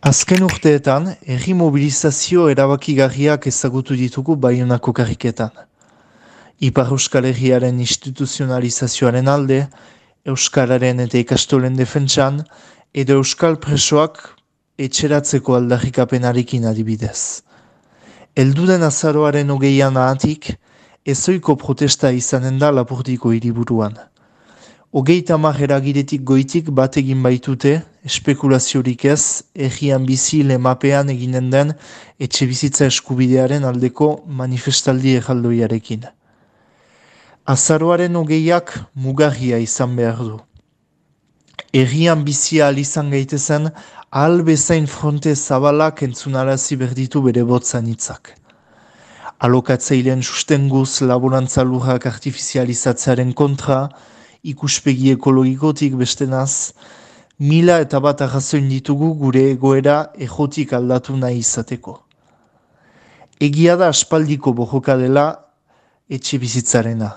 Azken urteetan, erri mobilizazio erabakigarriak ezagutu ditugu baionako karriketan. Ipar Euskal Herriaren instituzionalizazioaren alde, Euskararen eta ikastolen defentsan, edo Euskal presoak etxeratzeko aldarrikapenarekin adibidez. Elduden azaroaren hogeian ahatik, ezoiko protesta izanen da lapurtiko hiriburuan. Ogeita marrera giretik goitik bat egin baitute, espekulaziorik ez, egian bizi lemapean eginen den etxe bizitza eskubidearen aldeko manifestaldi ejaldoiarekin. Azaroaren ogeiak mugarria izan behar du. Egian bizia izan gaitezen, ahal bezain fronte zabalak entzunarazi berditu bere botzan itzak. Alokatzeilen sustenguz laborantza lujak artifizializatzearen kontra, ikuspegi ekologikotik bestenaz, mila eta bat arrazoin ditugu gure egoera ejotik aldatu nahi izateko. Egia da aspaldiko bojoka dela etxe bizitzarena.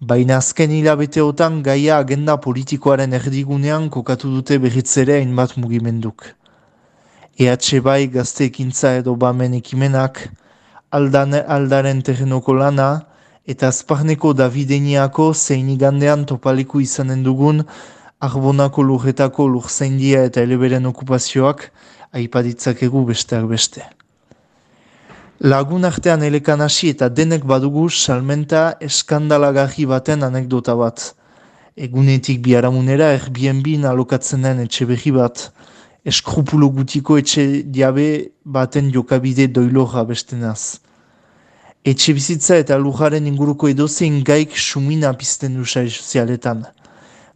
Baina azken hilabeteotan gaia agenda politikoaren erdigunean kokatu dute berritzere hainbat mugimenduk. EH bai gazte ekintza edo bamen ekimenak, aldaren terrenoko lana, eta azparneko Davideniako zein igandean topaleku izanen dugun Arbonako lurretako lurzaindia eta eleberen okupazioak aipaditzakegu besteak beste. Lagun artean elekan hasi eta denek badugu salmenta eskandalagarri baten anekdota bat. Egunetik biharamunera Airbnb alokatzen den etxe behi bat, eskrupulo gutiko etxe diabe baten jokabide doilorra bestenaz etxe bizitza eta lujaren inguruko edozein gaik sumina pizten du sozialetan.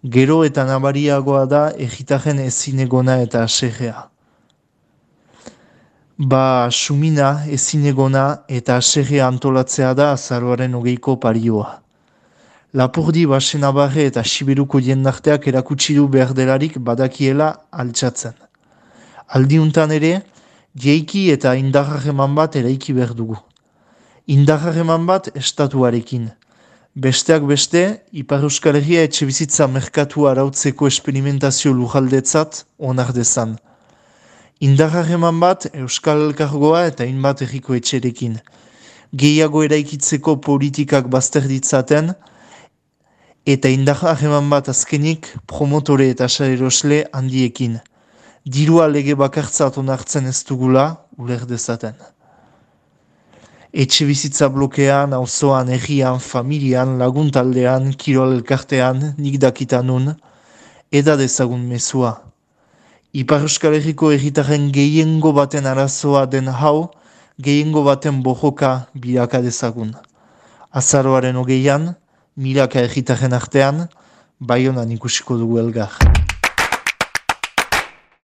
Gero eta nabariagoa da egitaren ezinegona eta asegea. Ba, sumina, ezinegona eta asegea antolatzea da azaroaren ogeiko parioa. Lapurdi basen abarre eta siberuko jendarteak erakutsi du behar delarik badakiela altxatzen. Aldiuntan ere, jeiki eta indarrajeman bat eraiki behar dugu indarrareman bat estatuarekin. Besteak beste, Ipar Euskal Herria etxe bizitza merkatu arautzeko esperimentazio lujaldetzat onar. Indarrareman bat Euskal Elkargoa eta inbat erriko etxerekin. Gehiago eraikitzeko politikak bazter ditzaten, eta indarrareman bat azkenik promotore eta salerosle handiekin. Dirua lege bakartzat onartzen ez dugula, uler dezaten etxe bizitza blokean, auzoan, errian, familian, laguntaldean, kirol elkartean, nik dakitan nun, eda dezagun mesua. Ipar Euskal Herriko erritaren gehiengo baten arazoa den hau, gehiengo baten bojoka bilaka dezagun. Azaroaren hogeian, milaka erritaren artean, bai honan ikusiko dugu elgar.